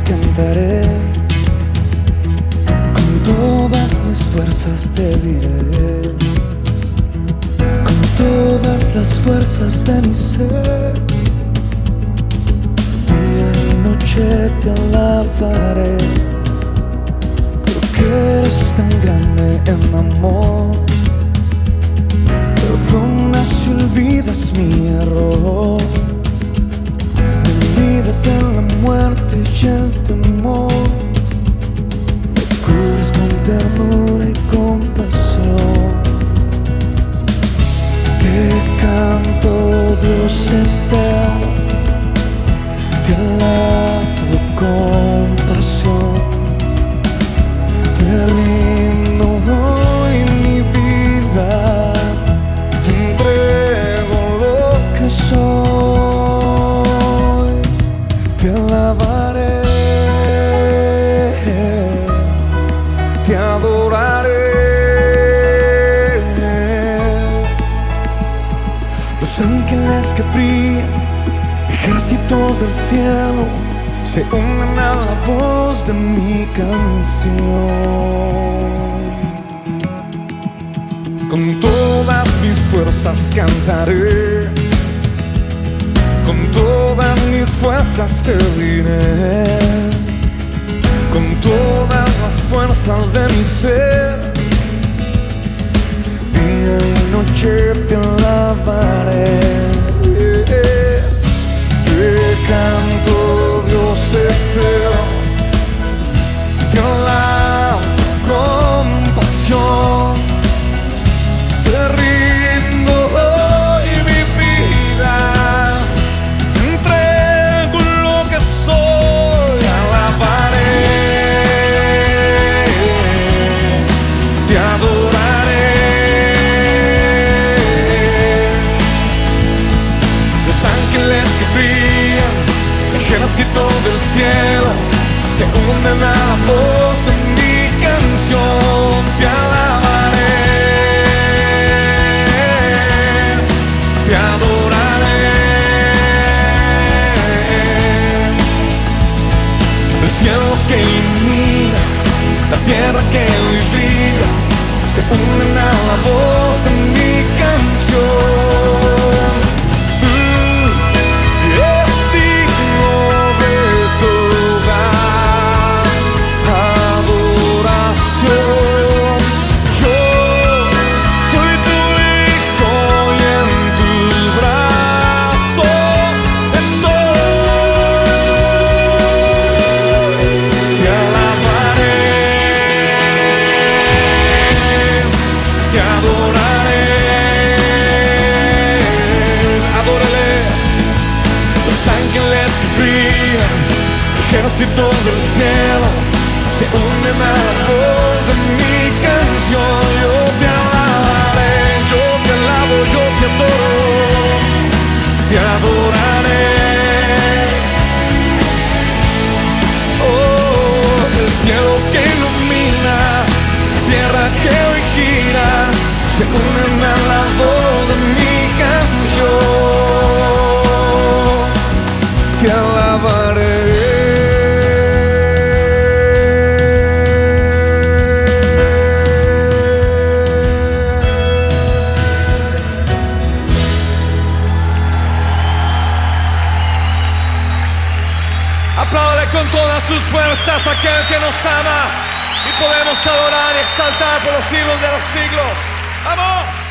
cantaré, con todas mis fuerzas te diré, con todas las fuerzas de mi ser, día y noche te alabaré. Los ángeles que ejércitos del cielo, se unen a la voz de mi canción. Con todas mis fuerzas cantaré, con todas mis fuerzas te diré, con todas las fuerzas de mi ser. Día y noche te alabaré. Brillan, ejércitos del cielo, se unen a la pijan Kada si todo el cielo Se une mala voz en mi canción Apláudale con todas sus fuerzas a aquel que nos ama y podemos adorar y exaltar por los siglos de los siglos. ¡Vamos!